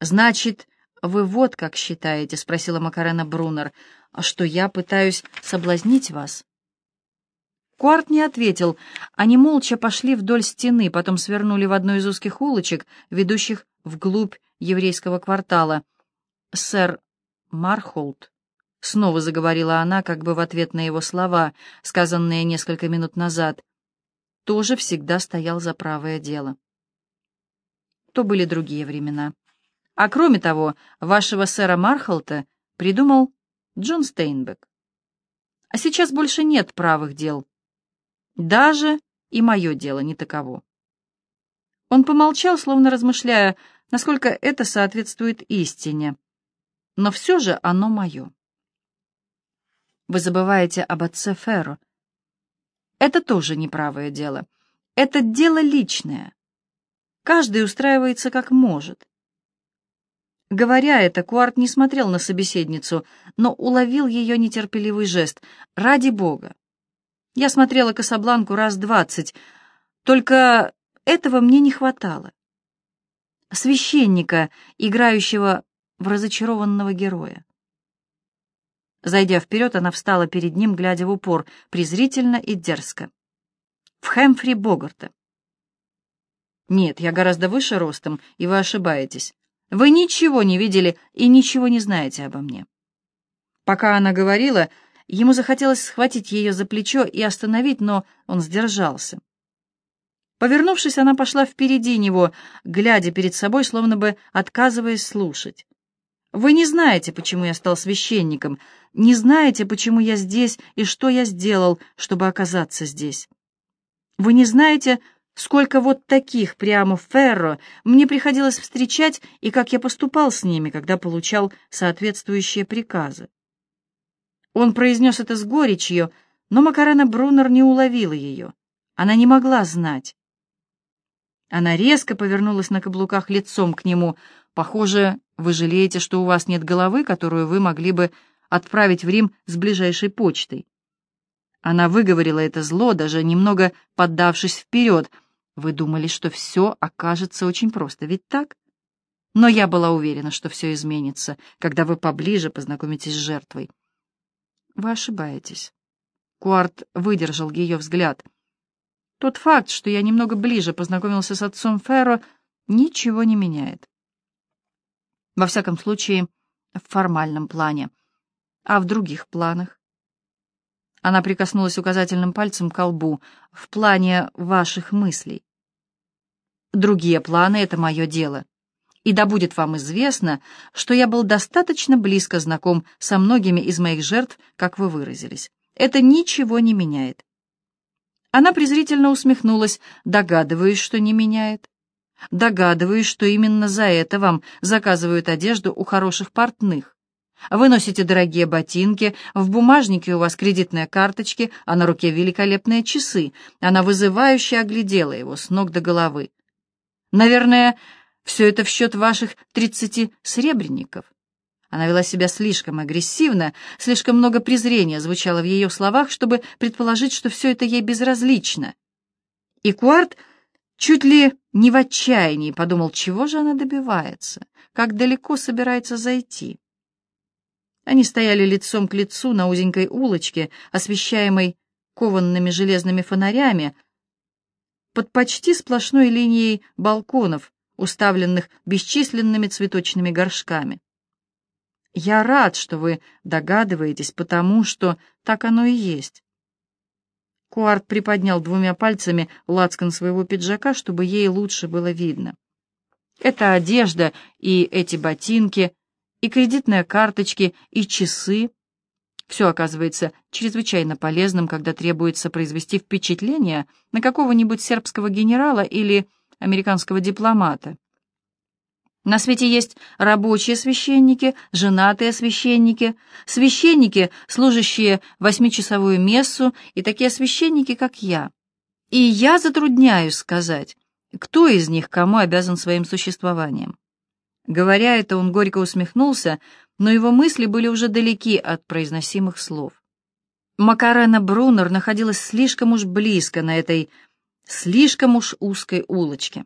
«Значит, вы вот как считаете?» — спросила Макарена Брунер, «что я пытаюсь соблазнить вас?» Куарт не ответил. Они молча пошли вдоль стены, потом свернули в одну из узких улочек, ведущих вглубь еврейского квартала. «Сэр Мархолд», — снова заговорила она, как бы в ответ на его слова, сказанные несколько минут назад, тоже всегда стоял за правое дело. То были другие времена. А кроме того, вашего сэра Мархолта придумал Джон Стейнбек. А сейчас больше нет правых дел. Даже и мое дело не таково. Он помолчал, словно размышляя, насколько это соответствует истине. Но все же оно мое. Вы забываете об отце Ферро. Это тоже неправое дело. Это дело личное. Каждый устраивается как может. Говоря это, Куарт не смотрел на собеседницу, но уловил ее нетерпеливый жест. «Ради Бога! Я смотрела «Касабланку» раз двадцать, только этого мне не хватало. Священника, играющего в разочарованного героя. Зайдя вперед, она встала перед ним, глядя в упор, презрительно и дерзко. В Хэмфри Богарта. Нет, я гораздо выше ростом, и вы ошибаетесь. Вы ничего не видели и ничего не знаете обо мне. Пока она говорила, ему захотелось схватить ее за плечо и остановить, но он сдержался. Повернувшись, она пошла впереди него, глядя перед собой, словно бы отказываясь слушать. «Вы не знаете, почему я стал священником, не знаете, почему я здесь и что я сделал, чтобы оказаться здесь. Вы не знаете, сколько вот таких прямо в Ферро мне приходилось встречать и как я поступал с ними, когда получал соответствующие приказы. Он произнес это с горечью, но Макарена Брунер не уловила ее. Она не могла знать. Она резко повернулась на каблуках лицом к нему. «Похоже, вы жалеете, что у вас нет головы, которую вы могли бы отправить в Рим с ближайшей почтой». Она выговорила это зло, даже немного поддавшись вперед. «Вы думали, что все окажется очень просто, ведь так?» Но я была уверена, что все изменится, когда вы поближе познакомитесь с жертвой. Вы ошибаетесь. Куарт выдержал ее взгляд. Тот факт, что я немного ближе познакомился с отцом Ферро, ничего не меняет. Во всяком случае, в формальном плане. А в других планах? Она прикоснулась указательным пальцем к лбу. В плане ваших мыслей. Другие планы — это мое дело. И да будет вам известно, что я был достаточно близко знаком со многими из моих жертв, как вы выразились. Это ничего не меняет. Она презрительно усмехнулась, догадываясь, что не меняет. Догадываюсь, что именно за это вам заказывают одежду у хороших портных. Вы носите дорогие ботинки, в бумажнике у вас кредитные карточки, а на руке великолепные часы. Она вызывающе оглядела его с ног до головы. Наверное, все это в счет ваших тридцати сребреников. Она вела себя слишком агрессивно, слишком много презрения звучало в ее словах, чтобы предположить, что все это ей безразлично. И Куарт чуть ли не в отчаянии подумал, чего же она добивается, как далеко собирается зайти. Они стояли лицом к лицу на узенькой улочке, освещаемой кованными железными фонарями, под почти сплошной линией балконов, уставленных бесчисленными цветочными горшками. Я рад, что вы догадываетесь, потому что так оно и есть. Куарт приподнял двумя пальцами лацкан своего пиджака, чтобы ей лучше было видно. Это одежда и эти ботинки, и кредитные карточки, и часы. Все оказывается чрезвычайно полезным, когда требуется произвести впечатление на какого-нибудь сербского генерала или американского дипломата. На свете есть рабочие священники, женатые священники, священники, служащие восьмичасовую мессу, и такие священники, как я. И я затрудняюсь сказать, кто из них кому обязан своим существованием. Говоря это, он горько усмехнулся, но его мысли были уже далеки от произносимых слов. Макарена Брунер находилась слишком уж близко на этой слишком уж узкой улочке.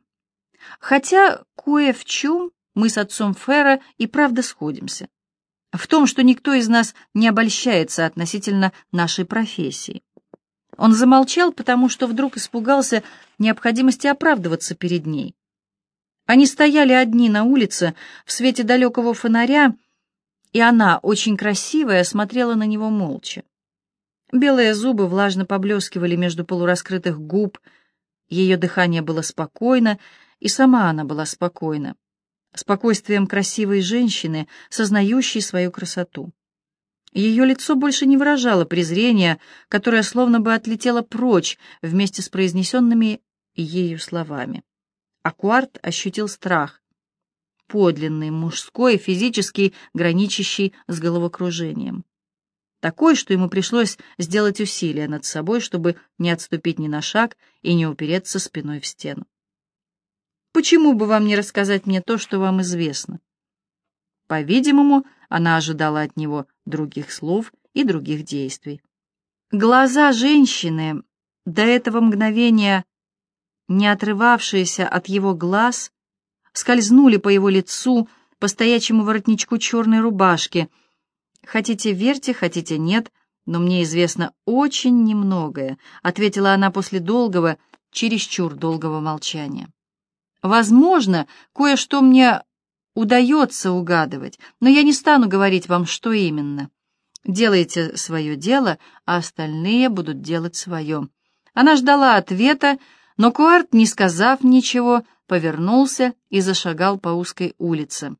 Хотя кое в чем мы с отцом Фера и правда сходимся. В том, что никто из нас не обольщается относительно нашей профессии. Он замолчал, потому что вдруг испугался необходимости оправдываться перед ней. Они стояли одни на улице в свете далекого фонаря, и она, очень красивая, смотрела на него молча. Белые зубы влажно поблескивали между полураскрытых губ, ее дыхание было спокойно, и сама она была спокойна, спокойствием красивой женщины, сознающей свою красоту. Ее лицо больше не выражало презрения, которое словно бы отлетело прочь вместе с произнесенными ею словами. Акуарт ощутил страх, подлинный, мужской, физический, граничащий с головокружением. Такой, что ему пришлось сделать усилия над собой, чтобы не отступить ни на шаг и не упереться спиной в стену. «Почему бы вам не рассказать мне то, что вам известно?» По-видимому, она ожидала от него других слов и других действий. Глаза женщины, до этого мгновения не отрывавшиеся от его глаз, скользнули по его лицу, по стоячему воротничку черной рубашки. «Хотите верьте, хотите нет, но мне известно очень немногое», — ответила она после долгого, чересчур долгого молчания. «Возможно, кое-что мне удается угадывать, но я не стану говорить вам, что именно. Делайте свое дело, а остальные будут делать свое. Она ждала ответа, но Куарт, не сказав ничего, повернулся и зашагал по узкой улице.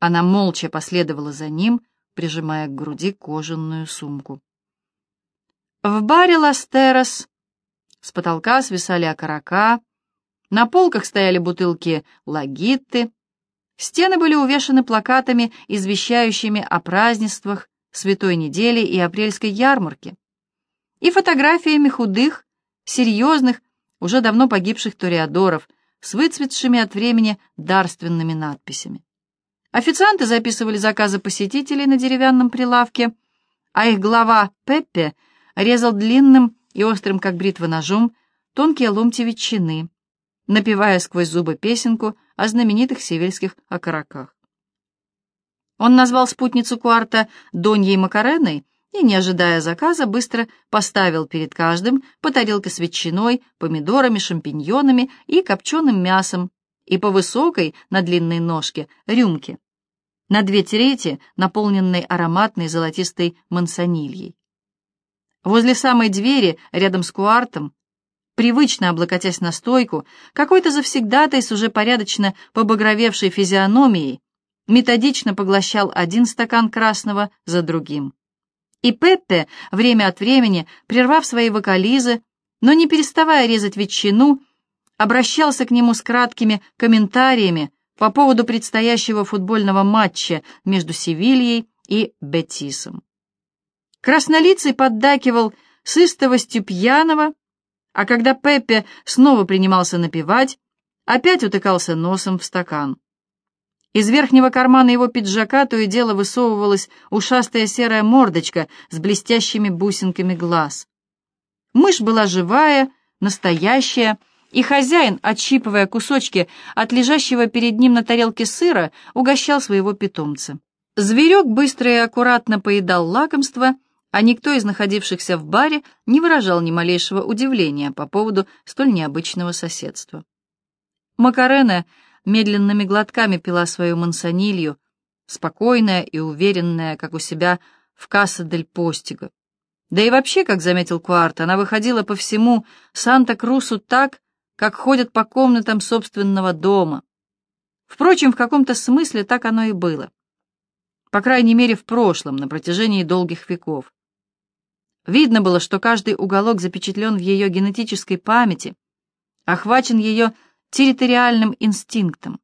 Она молча последовала за ним, прижимая к груди кожаную сумку. В баре «Ластерос» с потолка свисали окорока, на полках стояли бутылки лагитты, Стены были увешаны плакатами, извещающими о празднествах Святой недели и апрельской ярмарки, и фотографиями худых, серьезных, уже давно погибших ториадоров с выцветшими от времени дарственными надписями. Официанты записывали заказы посетителей на деревянном прилавке, а их глава Пеппе резал длинным и острым, как бритва, ножом тонкие ломти ветчины, напевая сквозь зубы песенку о знаменитых севельских окороках. Он назвал спутницу Куарта Доньей Макареной и, не ожидая заказа, быстро поставил перед каждым по тарелке с ветчиной, помидорами, шампиньонами и копченым мясом и по высокой, на длинной ножке, рюмке, на две трети наполненной ароматной золотистой мансонильей. Возле самой двери, рядом с Куартом, привычно облокотясь на стойку, какой-то завсегдатай с уже порядочно побагровевшей физиономией методично поглощал один стакан красного за другим. И Пеппе, время от времени, прервав свои вокализы, но не переставая резать ветчину, обращался к нему с краткими комментариями по поводу предстоящего футбольного матча между Севильей и Бетисом. Краснолицый поддакивал с истовостью пьяного, а когда Пеппе снова принимался напевать, опять утыкался носом в стакан. Из верхнего кармана его пиджака то и дело высовывалась ушастая серая мордочка с блестящими бусинками глаз. Мышь была живая, настоящая, и хозяин, отщипывая кусочки от лежащего перед ним на тарелке сыра, угощал своего питомца. Зверек быстро и аккуратно поедал лакомство — а никто из находившихся в баре не выражал ни малейшего удивления по поводу столь необычного соседства. Макарена медленными глотками пила свою мансонилью, спокойная и уверенная, как у себя в Касса-дель-Постиго. Да и вообще, как заметил Куарт, она выходила по всему Санта-Крусу так, как ходят по комнатам собственного дома. Впрочем, в каком-то смысле так оно и было. По крайней мере, в прошлом, на протяжении долгих веков. Видно было, что каждый уголок запечатлен в ее генетической памяти, охвачен ее территориальным инстинктом.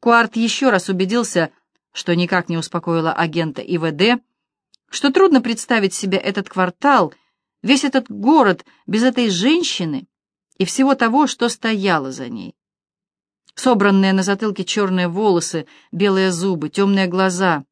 Куарт еще раз убедился, что никак не успокоила агента ИВД, что трудно представить себе этот квартал, весь этот город без этой женщины и всего того, что стояло за ней. Собранные на затылке черные волосы, белые зубы, темные глаза,